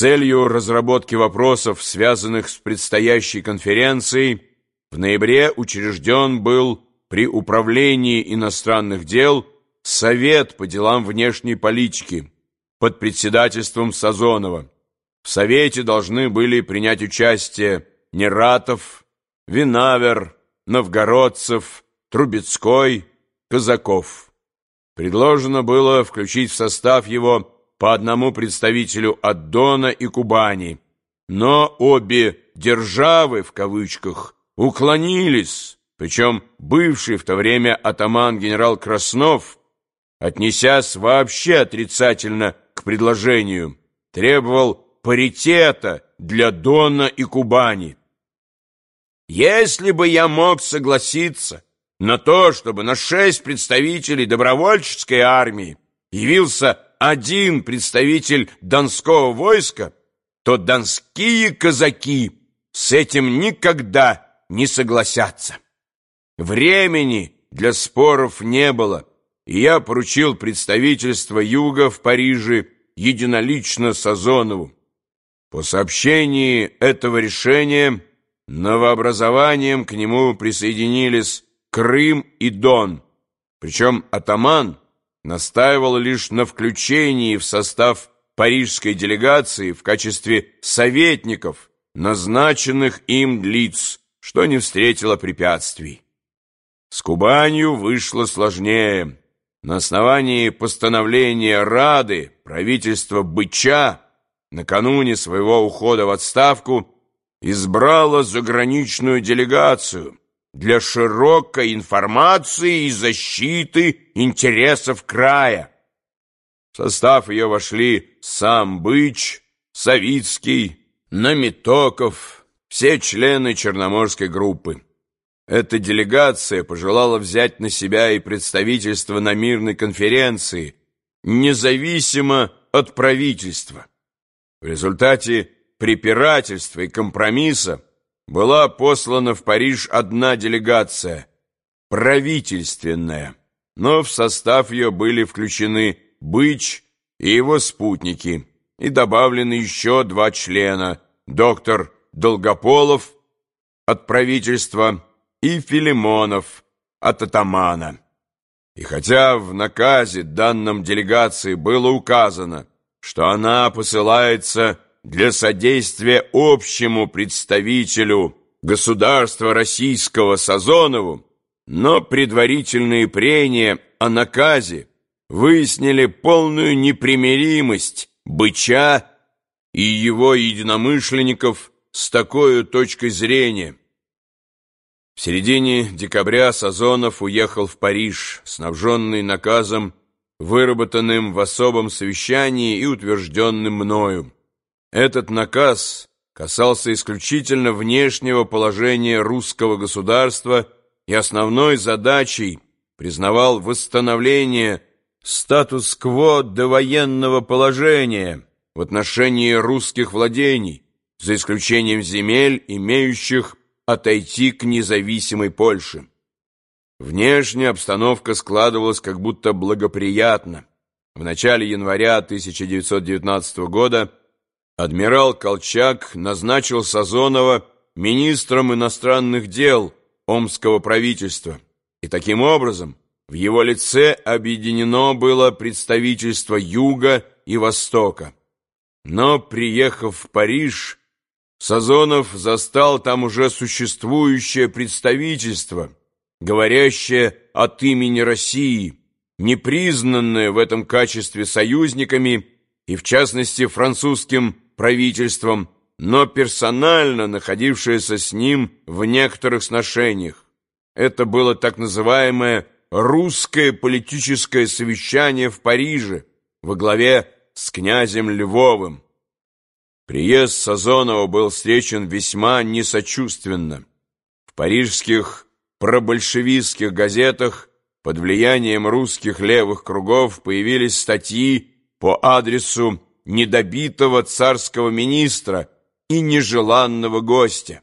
целью разработки вопросов, связанных с предстоящей конференцией, в ноябре учрежден был при Управлении иностранных дел Совет по делам внешней политики под председательством Сазонова. В Совете должны были принять участие Нератов, Винавер, Новгородцев, Трубецкой, Казаков. Предложено было включить в состав его по одному представителю от Дона и Кубани, но обе «державы» в кавычках уклонились, причем бывший в то время атаман генерал Краснов, отнесясь вообще отрицательно к предложению, требовал паритета для Дона и Кубани. Если бы я мог согласиться на то, чтобы на шесть представителей добровольческой армии явился один представитель донского войска, то донские казаки с этим никогда не согласятся. Времени для споров не было, и я поручил представительство Юга в Париже единолично Сазонову. По сообщении этого решения новообразованием к нему присоединились Крым и Дон, причем атаман настаивал лишь на включении в состав парижской делегации в качестве советников, назначенных им лиц, что не встретило препятствий. С Кубанью вышло сложнее. На основании постановления Рады правительство Быча накануне своего ухода в отставку избрало заграничную делегацию, для широкой информации и защиты интересов края. В состав ее вошли сам Быч, Савицкий, Наметоков, все члены Черноморской группы. Эта делегация пожелала взять на себя и представительство на мирной конференции, независимо от правительства. В результате препирательства и компромисса была послана в Париж одна делегация, правительственная, но в состав ее были включены Быч и его спутники, и добавлены еще два члена, доктор Долгополов от правительства и Филимонов от атамана. И хотя в наказе данном делегации было указано, что она посылается для содействия общему представителю государства российского Сазонову, но предварительные прения о наказе выяснили полную непримиримость Быча и его единомышленников с такой точкой зрения. В середине декабря Сазонов уехал в Париж, снабженный наказом, выработанным в особом совещании и утвержденным мною. Этот наказ касался исключительно внешнего положения русского государства и основной задачей признавал восстановление статус-кво довоенного положения в отношении русских владений, за исключением земель, имеющих отойти к независимой Польше. Внешняя обстановка складывалась как будто благоприятно. В начале января 1919 года адмирал Колчак назначил Сазонова министром иностранных дел Омского правительства, и таким образом в его лице объединено было представительство Юга и Востока. Но, приехав в Париж, Сазонов застал там уже существующее представительство, говорящее от имени России, непризнанное в этом качестве союзниками и, в частности, французским правительством, но персонально находившееся с ним в некоторых сношениях. Это было так называемое «русское политическое совещание в Париже» во главе с князем Львовым. Приезд Сазонова был встречен весьма несочувственно. В парижских пробольшевистских газетах под влиянием русских левых кругов появились статьи по адресу недобитого царского министра и нежеланного гостя.